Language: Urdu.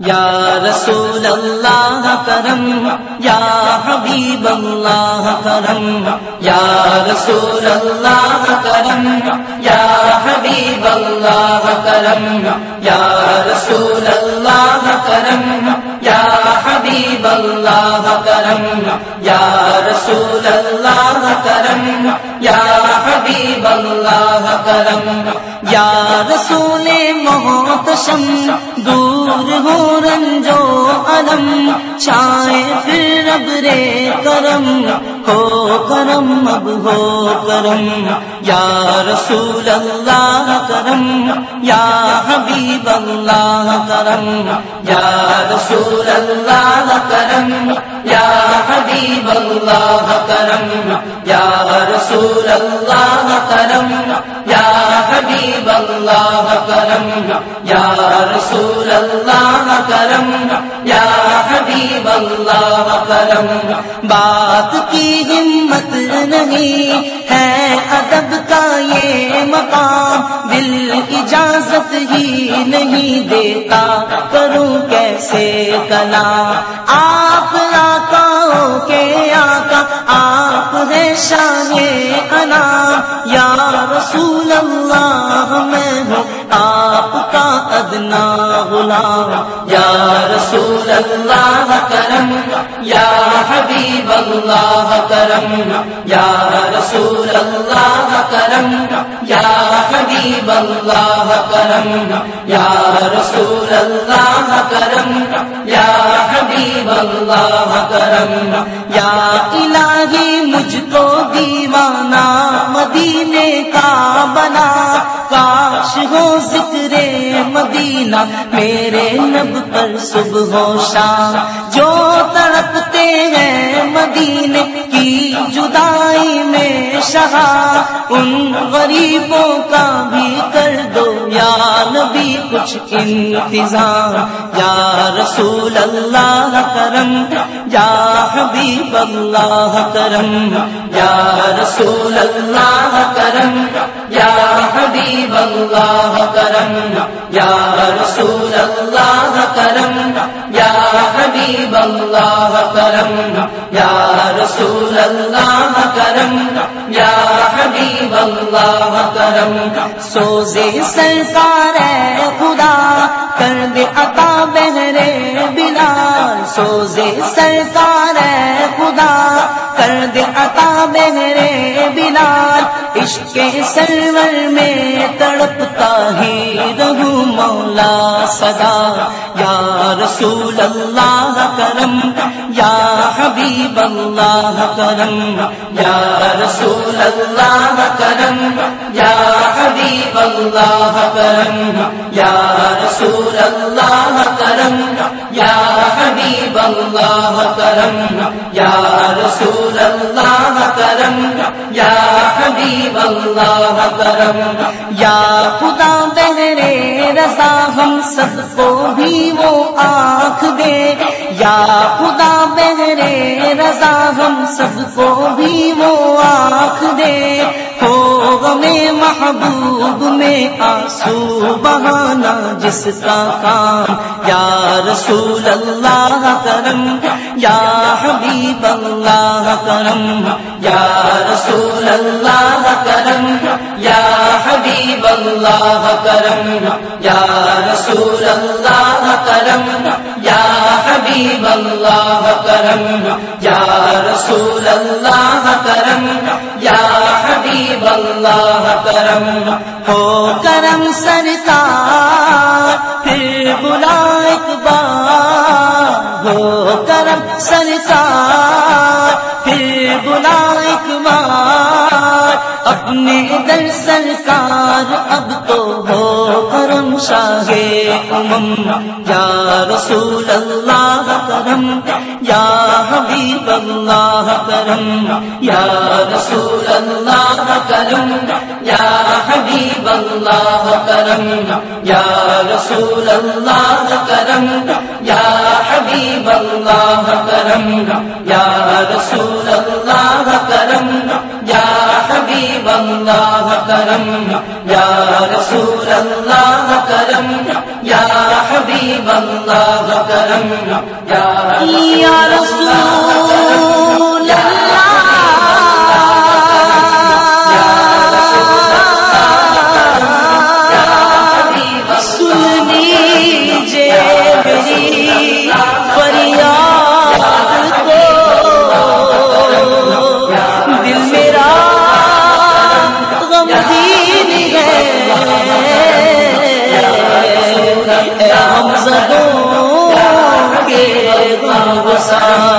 یا رسول اللہ کرم، یا حبیب اللہ کرم، یا رسول اللہ کرم، یا حبیب اللہ کرم، یا رسول اللہ کرم حبیب اللہ کرم. یا رسول اللہ کرم. یا حبیب اللہ کرم. یا رسول محتشم. دور ہو رنجو علم. چائے پھر رب رے کرم. ہو کرم، اب ہو کرم. یا رسول اللہ کرم. یا حبیب اللہ کرم. یا رسول اللہ کرم یا حبیب اللہ کرم، یا رسول اللہ کرم، یا حبیب اللہ کرم، یا رسول اللہ کرم، یا حبیب اللہ کرم۔ بات کی ہمت نہیں ہے، ادب کا یہ مقام، دل اجازت ہی نہیں دیتا۔ کروں کیسے کلا؟ آپ آقا کے آقا، آپ ہیں شاہ انا یا رسول اللہ، میں ہوں آپ کا ادنا۔ غلام یا رسول اللہ کرم، یا حبیب اللہ کرم، یا رسول اللہ کرم، یا حبیب اللہ کرم، یا رسول اللہ کرم، یا حبیب اللہ کرم، یا الہی مجھ کو دیوانہ مدینے کا بنا۔ کاش ہو ذکر مدینہ، میرے نب پر صبح ہو شام۔ جو تڑپتے ہیں مدینے کی جدائی میں شہا ان غریبوں کا بھی کر دو نبی کچھ انتظام یا رسول اللہ کرم، یا حبیب اللہ کرم، یا رسول اللہ کرم، یا حبیب اللہ کرم، یا رسول اللہ کرم، یا حبیب اللہ کرم، یا رسول اللہ کرم، یا اللہ کرم سوزے سرکار خدا، کر دے عطا بہرے بلا سوزے سرکار خدا، کر دے عطا بہرے بلا عشق سرور میں تڑپتا ہی رہوں مولا صدا۔ یا رسول اللہ کرم، یا حبیب اللہ کرم، یا رسول اللہ کرم، یا حبیب اللہ کرم، یا رسول اللہ کرم، یا حبیب اللہ کرم، یا رسول اللہ کرم، یا حبیب اللہ کرم یا خدا بہرے رضا ہم سب کو بھی وہ آنکھ دے۔ یا خدا بہرے رضا ہم سب کو بھی وہ آنکھ دے۔ ہو میں محبوب میں آنسو بہانا جس کا کام۔ یا رسول اللہ کرم، یا حبیب اللہ کرم۔ یا رسول اللہ کرم، یا حبیب اللہ کرم۔ یا رسول اللہ کرم، یا حبیب اللہ کرم، یا رسول اللہ کرم، یا حبیب اللہ کرم۔ ہو کرم سرکار، پھر بلا ایک بار ہو کرم سرکار، پھر بلا ایک بار اپنے در سرکار، اب تو ہو شاہ امم، یا رسول اللہ کرم یا حبیب اللہ کرم یا رسول اللہ کرم یا حبیب اللہ کرم یا رسول اللہ کرم یا حبیب اللہ کرم یا رسول اللہ کرم یا حبیب اللہ کرم. یا رسول اللہ کرم. یا حبیب اللہ کرم. یا رسول ہم زدوں کے غم گسار